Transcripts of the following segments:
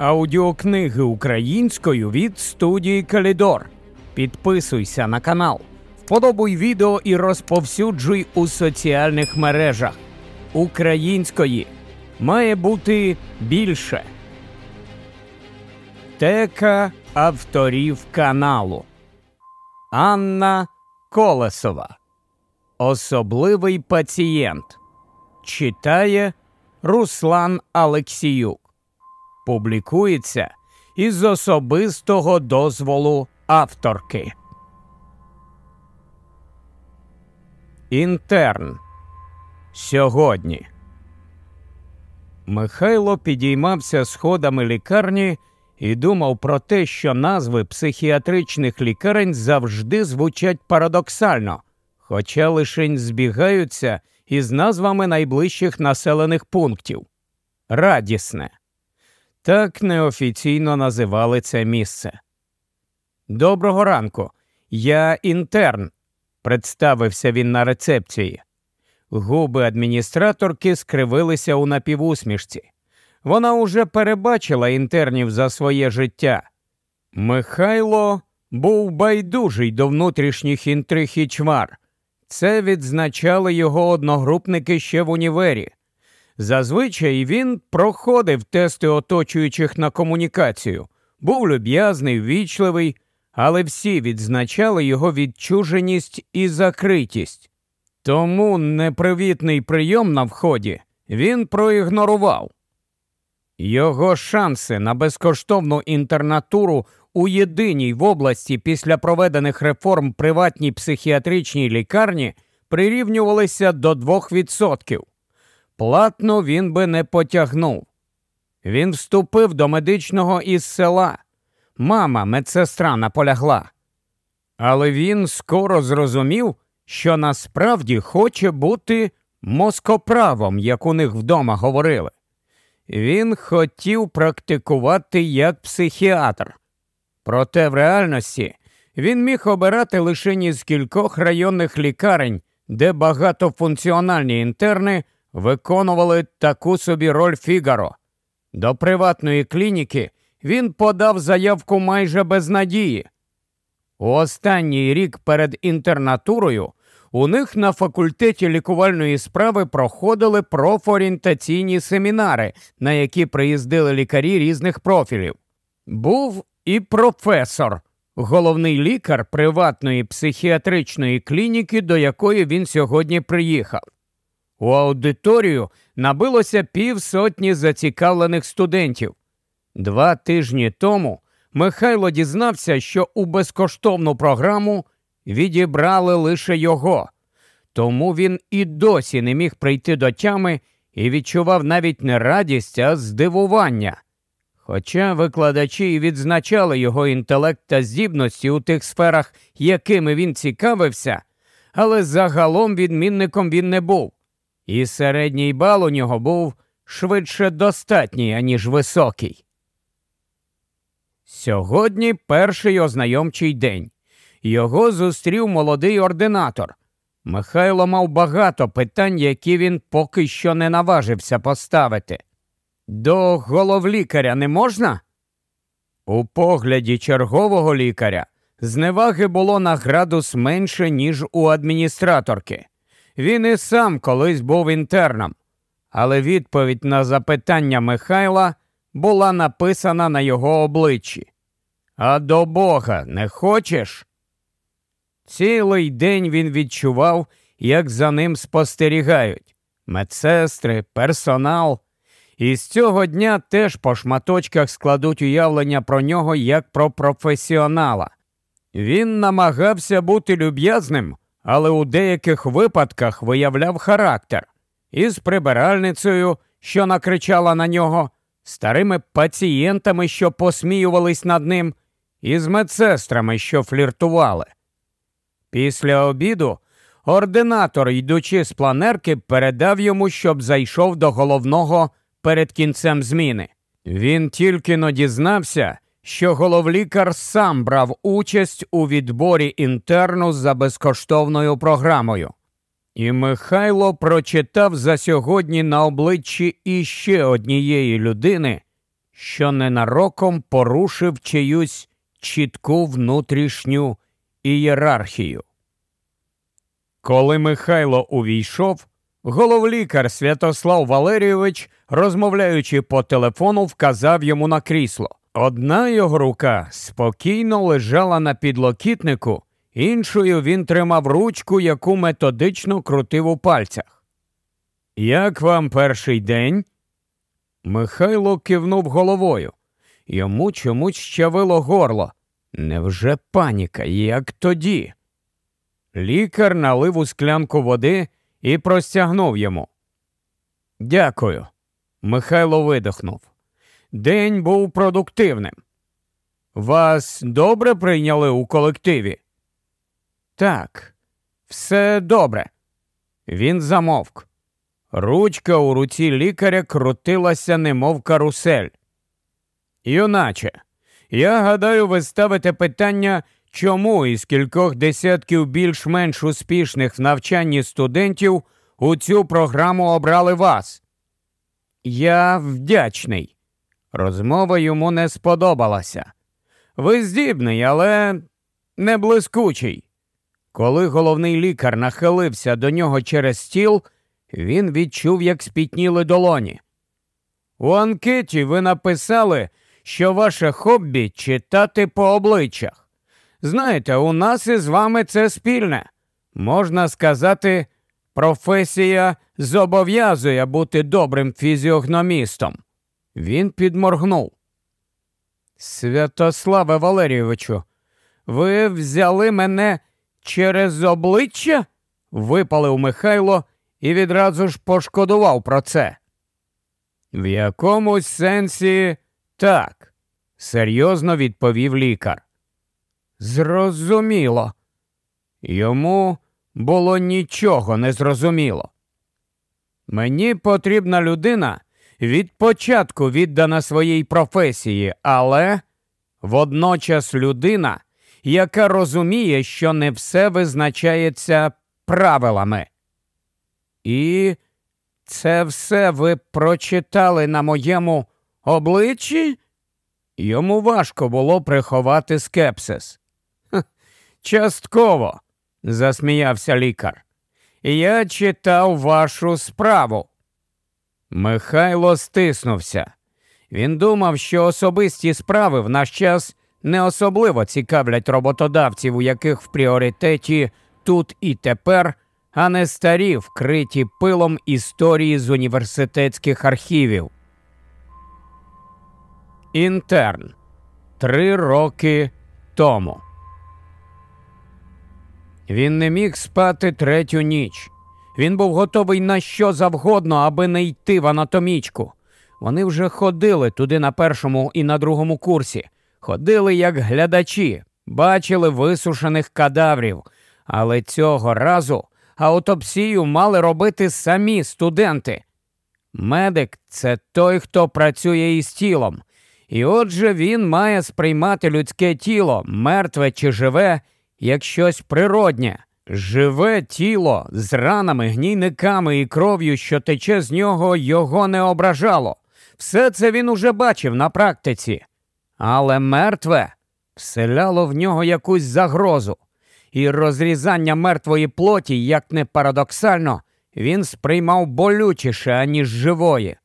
Аудіокниги українською від студії Калідор. Підписуйся на канал, вподобуй відео і розповсюджуй у соціальних мережах. Української має бути більше. Тека авторів каналу Анна Колесова. Особливий пацієнт. Читає Руслан Алексіюк. Публікується із особистого дозволу авторки. Інтерн. Сьогодні. Михайло підіймався сходами лікарні і думав про те, що назви психіатричних лікарень завжди звучать парадоксально, хоча лишень збігаються із назвами найближчих населених пунктів. Радісне. Так неофіційно називали це місце. Доброго ранку. Я інтерн, представився він на рецепції. Губи адміністраторки скривилися у напівусмішці. Вона уже перебачила інтернів за своє життя. Михайло був байдужий до внутрішніх інтриг і чвар. Це відзначали його одногрупники ще в універі. Зазвичай він проходив тести оточуючих на комунікацію, був люб'язний, ввічливий, але всі відзначали його відчуженість і закритість. Тому непривітний прийом на вході він проігнорував. Його шанси на безкоштовну інтернатуру у єдиній в області після проведених реформ приватній психіатричній лікарні прирівнювалися до 2%. Платно він би не потягнув. Він вступив до медичного із села. Мама, медсестра, наполягла. Але він скоро зрозумів, що насправді хоче бути москоправом, як у них вдома говорили. Він хотів практикувати як психіатр. Проте в реальності він міг обирати лише з кількох районних лікарень, де багатофункціональні інтерни виконували таку собі роль Фігаро. До приватної клініки він подав заявку майже без надії. У останній рік перед інтернатурою у них на факультеті лікувальної справи проходили профорієнтаційні семінари, на які приїздили лікарі різних профілів. Був і професор, головний лікар приватної психіатричної клініки, до якої він сьогодні приїхав. У аудиторію набилося півсотні зацікавлених студентів. Два тижні тому Михайло дізнався, що у безкоштовну програму відібрали лише його, тому він і досі не міг прийти до тями і відчував навіть не радість, а здивування. Хоча викладачі відзначали його інтелект та здібності у тих сферах, якими він цікавився, але загалом відмінником він не був, і середній бал у нього був швидше достатній, аніж високий. Сьогодні перший ознайомчий день. Його зустрів молодий ординатор. Михайло мав багато питань, які він поки що не наважився поставити. До головлікаря не можна? У погляді чергового лікаря зневаги було на градус менше, ніж у адміністраторки. Він і сам колись був інтерном, але відповідь на запитання Михайла була написана на його обличчі. А до Бога не хочеш? Цілий день він відчував, як за ним спостерігають медсестри, персонал. І з цього дня теж по шматочках складуть уявлення про нього як про професіонала. Він намагався бути люб'язним, але у деяких випадках виявляв характер із прибиральницею, що накричала на нього, старими пацієнтами, що посміювались над ним, і з медсестрами, що фліртували. Після обіду ординатор, йдучи з планерки, передав йому, щоб зайшов до головного перед кінцем зміни. Він тільки но дізнався, що головлікар сам брав участь у відборі інтерну за безкоштовною програмою. І Михайло прочитав за сьогодні на обличчі іще однієї людини, що ненароком порушив чиюсь чітку внутрішню ієрархію. Коли Михайло увійшов, головлікар Святослав Валерійович, розмовляючи по телефону, вказав йому на крісло. Одна його рука спокійно лежала на підлокітнику, іншою він тримав ручку, яку методично крутив у пальцях. Як вам перший день? Михайло кивнув головою. Йому чомусь щавило горло. Невже паніка, як тоді? Лікар налив у склянку води і простягнув йому. Дякую. Михайло видихнув. День був продуктивним. Вас добре прийняли у колективі? Так, все добре. Він замовк. Ручка у руці лікаря крутилася, немов карусель. Юначе, я гадаю, ви ставите питання, чому із кількох десятків більш-менш успішних в навчанні студентів у цю програму обрали вас. Я вдячний. Розмова йому не сподобалася. Ви здібний, але не блискучий. Коли головний лікар нахилився до нього через стіл, він відчув, як спітніли долоні. У анкеті ви написали, що ваше хобі читати по обличчях. Знаєте, у нас із вами це спільне. Можна сказати, професія зобов'язує бути добрим фізіогномістом. Він підморгнув. Святославе Валерійовичу, ви взяли мене через обличчя? випалив Михайло і відразу ж пошкодував про це. В якомусь сенсі так, серйозно відповів лікар. Зрозуміло. Йому було нічого не зрозуміло. Мені потрібна людина від початку віддана своїй професії, але водночас людина, яка розуміє, що не все визначається правилами. І це все ви прочитали на моєму обличчі? Йому важко було приховати скепсис. частково, засміявся лікар. Я читав вашу справу. Михайло стиснувся. Він думав, що особисті справи в наш час не особливо цікавлять роботодавців, у яких в пріоритеті тут і тепер, а не старі, вкриті пилом історії з університетських архівів. Інтерн три роки тому. Він не міг спати третю ніч. Він був готовий на що завгодно, аби не йти в анатомічку. Вони вже ходили туди на першому і на другому курсі, ходили як глядачі, бачили висушених кадаврів, але цього разу аутопсію мали робити самі студенти. Медик це той, хто працює із тілом, і отже він має сприймати людське тіло, мертве чи живе, як щось природнє. Живе тіло з ранами, гнійниками і кров'ю, що тече з нього, його не ображало. Все це він уже бачив на практиці. Але мертве вселяло в нього якусь загрозу, і розрізання мертвої плоті, як не парадоксально, він сприймав болючіше, аніж живої.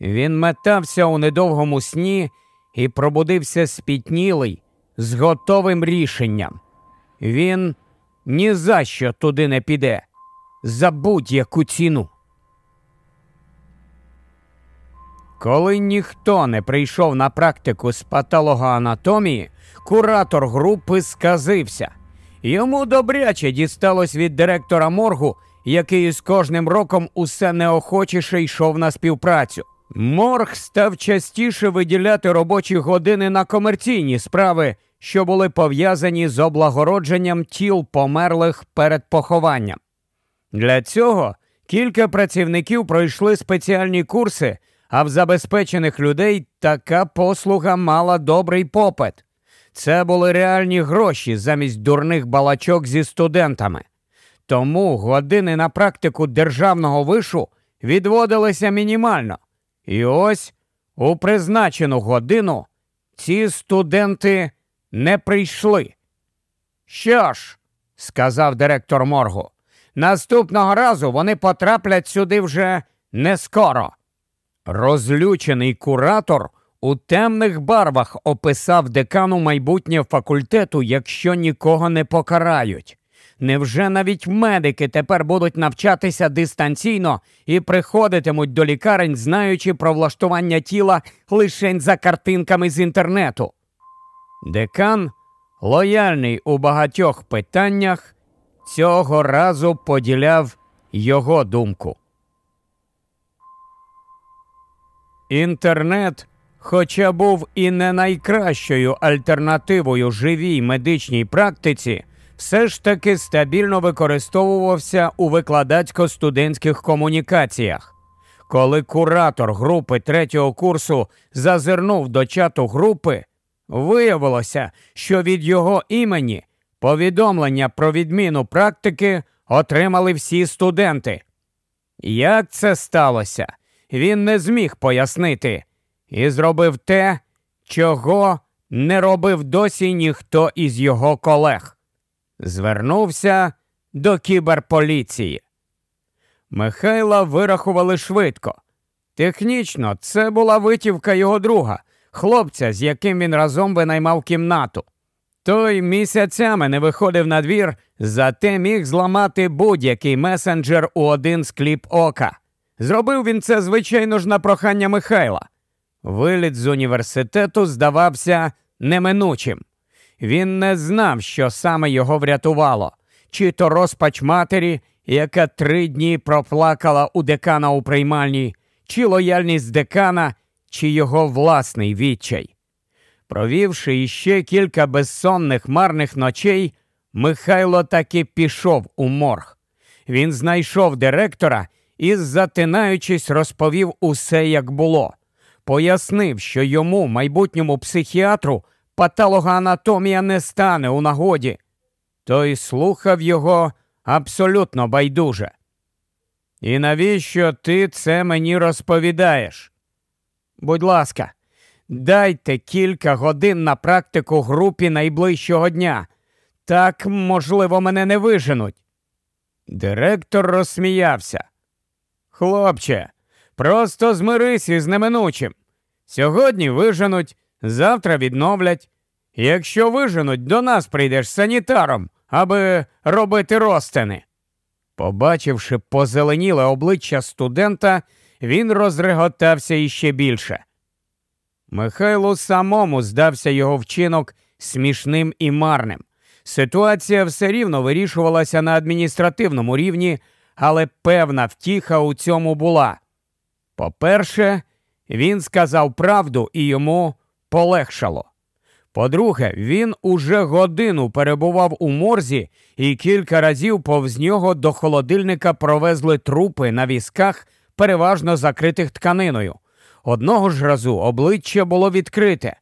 Він метався у недовгому сні і пробудився спітнілий, з готовим рішенням. Він ні за що туди не піде, за будь-яку ціну. Коли ніхто не прийшов на практику з патологоанатомії, куратор групи сказився. Йому добряче дісталось від директора моргу, який з кожним роком усе неохочіше йшов на співпрацю. Морг став частіше виділяти робочі години на комерційні справи, що були пов'язані з облагородженням тіл померлих перед похованням. Для цього кілька працівників пройшли спеціальні курси, а в забезпечених людей така послуга мала добрий попит. Це були реальні гроші замість дурних балачок зі студентами. Тому години на практику державного вишу відводилися мінімально. І ось у призначену годину ці студенти не прийшли. Що ж, сказав директор моргу, наступного разу вони потраплять сюди вже не скоро. Розлючений куратор у темних барвах описав декану майбутнє факультету, якщо нікого не покарають. Невже навіть медики тепер будуть навчатися дистанційно і приходитимуть до лікарень, знаючи про влаштування тіла лише за картинками з інтернету? Декан, лояльний у багатьох питаннях, цього разу поділяв його думку. Інтернет, хоча був і не найкращою альтернативою живій медичній практиці, все ж таки стабільно використовувався у викладацько-студентських комунікаціях. Коли куратор групи третього курсу зазирнув до чату групи, виявилося, що від його імені повідомлення про відміну практики отримали всі студенти. Як це сталося? Він не зміг пояснити і зробив те, чого не робив досі ніхто із його колег звернувся до кіберполіції. Михайла вирахували швидко. Технічно, це була витівка його друга, хлопця, з яким він разом винаймав кімнату. Той місяцями не виходив на двір, зате міг зламати будь-який месенджер у один скліп ока. Зробив він це, звичайно ж, на прохання Михайла. Виліт з університету здавався неминучим. Він не знав, що саме його врятувало, чи то розпач матері, яка три дні проплакала у декана у приймальні, чи лояльність декана, чи його власний відчай. Провівши іще кілька безсонних марних ночей, Михайло таки пішов у морг. Він знайшов директора і, затинаючись, розповів усе, як було. Пояснив, що йому, майбутньому психіатру, патологоанатомія не стане у нагоді. Той слухав його абсолютно байдуже. І навіщо ти це мені розповідаєш? Будь ласка, дайте кілька годин на практику групі найближчого дня. Так, можливо, мене не виженуть. Директор розсміявся. Хлопче, просто змирись із неминучим. Сьогодні виженуть, завтра відновлять. Якщо виженуть, до нас прийдеш санітаром, аби робити розтини. Побачивши позеленіле обличчя студента, він розреготався іще більше. Михайлу самому здався його вчинок смішним і марним. Ситуація все рівно вирішувалася на адміністративному рівні, але певна втіха у цьому була. По-перше, він сказав правду і йому полегшало. По-друге, він уже годину перебував у морзі і кілька разів повз нього до холодильника провезли трупи на візках, переважно закритих тканиною. Одного ж разу обличчя було відкрите.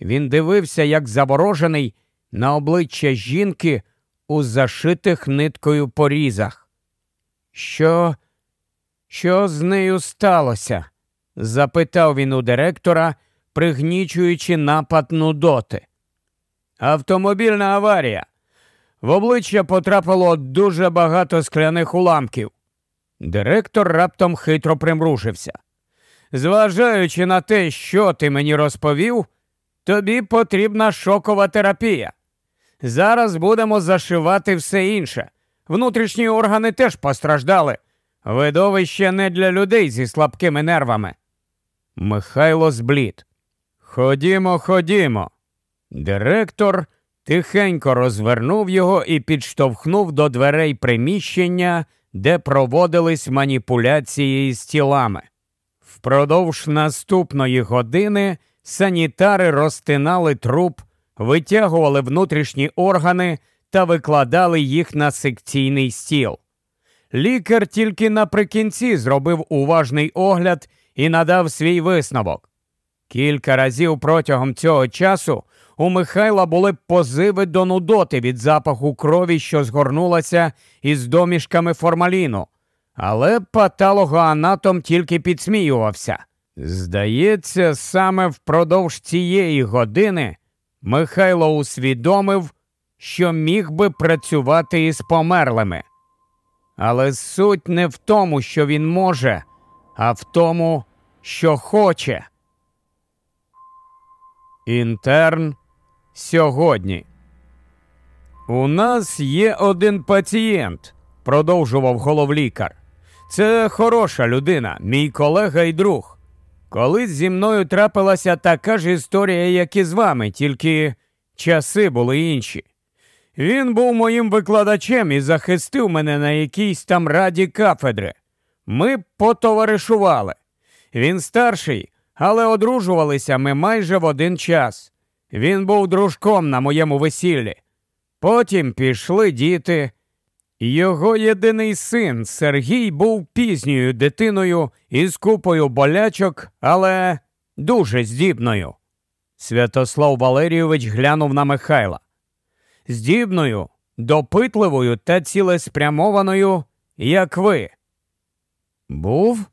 Він дивився, як заворожений, на обличчя жінки у зашитих ниткою порізах. Що, що з нею сталося? запитав він у директора, пригнічуючи напад нудоти. Автомобільна аварія. В обличчя потрапило дуже багато скляних уламків. Директор раптом хитро примружився. Зважаючи на те, що ти мені розповів, тобі потрібна шокова терапія. Зараз будемо зашивати все інше. Внутрішні органи теж постраждали. Видовище не для людей зі слабкими нервами. Михайло зблід. Ходімо, ходімо. Директор тихенько розвернув його і підштовхнув до дверей приміщення, де проводились маніпуляції з тілами. Впродовж наступної години санітари розтинали труп, витягували внутрішні органи та викладали їх на секційний стіл. Лікар тільки наприкінці зробив уважний огляд і надав свій висновок. Кілька разів протягом цього часу у Михайла були позиви до нудоти від запаху крові, що згорнулася із домішками формаліну, але патологоанатом тільки підсміювався. Здається, саме впродовж цієї години Михайло усвідомив, що міг би працювати із померлими. Але суть не в тому, що він може, а в тому, що хоче. Інтерн сьогодні. У нас є один пацієнт, продовжував головлікар. Це хороша людина, мій колега і друг. Колись зі мною трапилася така ж історія, як і з вами, тільки часи були інші. Він був моїм викладачем і захистив мене на якійсь там раді кафедри. Ми потоваришували. Він старший, але одружувалися ми майже в один час. Він був дружком на моєму весіллі. Потім пішли діти. Його єдиний син Сергій був пізньою дитиною із купою болячок, але дуже здібною. Святослав Валерійович глянув на Михайла. Здібною, допитливою та цілеспрямованою, як ви. Був?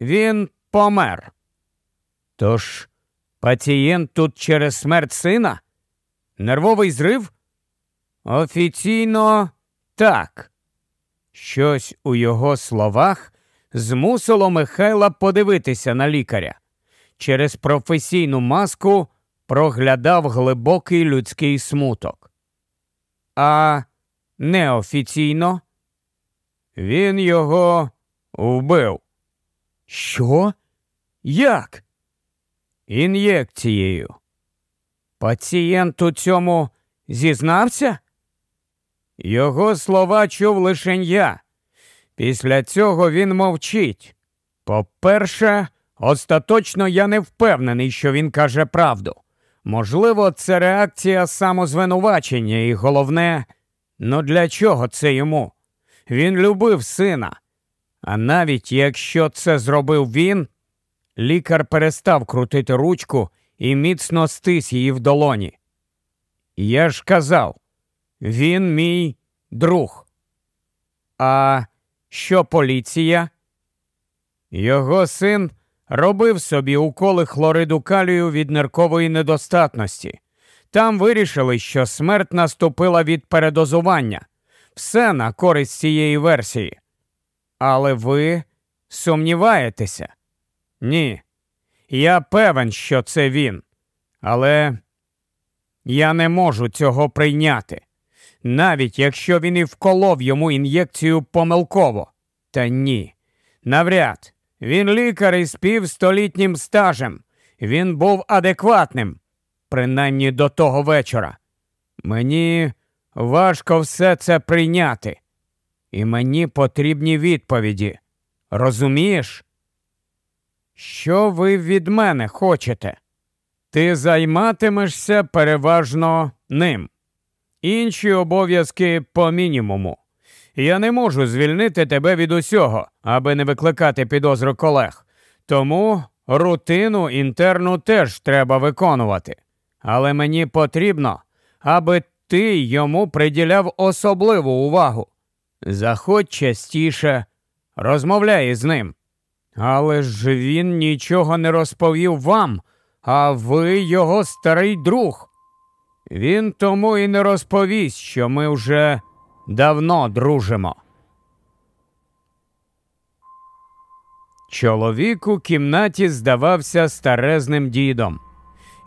Він помер. Тож пацієнт тут через смерть сина? Нервовий зрив? Офіційно так. Щось у його словах змусило Михайла подивитися на лікаря. Через професійну маску проглядав глибокий людський смуток. А неофіційно він його вбив. Що? Як? Ін'єкцією. Пацієнт у цьому зізнався? Його слова чув лише я. Після цього він мовчить. По-перше, остаточно я не впевнений, що він каже правду. Можливо, це реакція самозвинувачення, і головне, ну для чого це йому? Він любив сина. А навіть якщо це зробив він, лікар перестав крутити ручку і міцно стис її в долоні. Я ж казав, він мій друг. А що поліція? Його син робив собі уколи хлориду калію від ниркової недостатності. Там вирішили, що смерть наступила від передозування. Все на користь цієї версії. Але ви сумніваєтеся? Ні. Я певен, що це він. Але я не можу цього прийняти. Навіть якщо він і вколов йому ін'єкцію помилково. Та ні. Навряд. Він лікар із півстолітнім стажем. Він був адекватним, принаймні до того вечора. Мені важко все це прийняти. І мені потрібні відповіді. Розумієш? Що ви від мене хочете? Ти займатимешся переважно ним. Інші обов'язки по мінімуму. Я не можу звільнити тебе від усього, аби не викликати підозру колег. Тому рутину інтерну теж треба виконувати. Але мені потрібно, аби ти йому приділяв особливу увагу. Заходь частіше, розмовляй з ним. Але ж він нічого не розповів вам, а ви його старий друг. Він тому і не розповість, що ми вже давно дружимо. Чоловік у кімнаті здавався старезним дідом.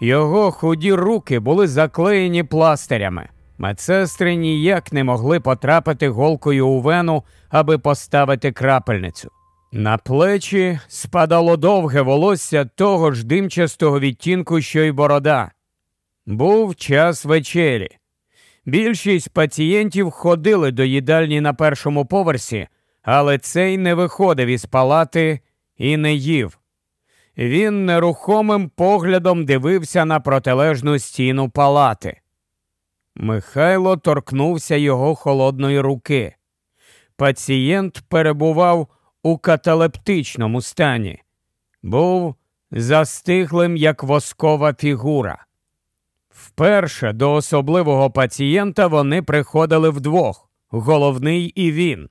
Його худі руки були заклеєні пластирями. Медсестри ніяк не могли потрапити голкою у вену, аби поставити крапельницю. На плечі спадало довге волосся того ж димчастого відтінку, що й борода. Був час вечері. Більшість пацієнтів ходили до їдальні на першому поверсі, але цей не виходив із палати і не їв. Він нерухомим поглядом дивився на протилежну стіну палати. Михайло торкнувся його холодної руки. Пацієнт перебував у каталептичному стані, був застиглим, як воскова фігура. Вперше до особливого пацієнта вони приходили вдвох головний і він.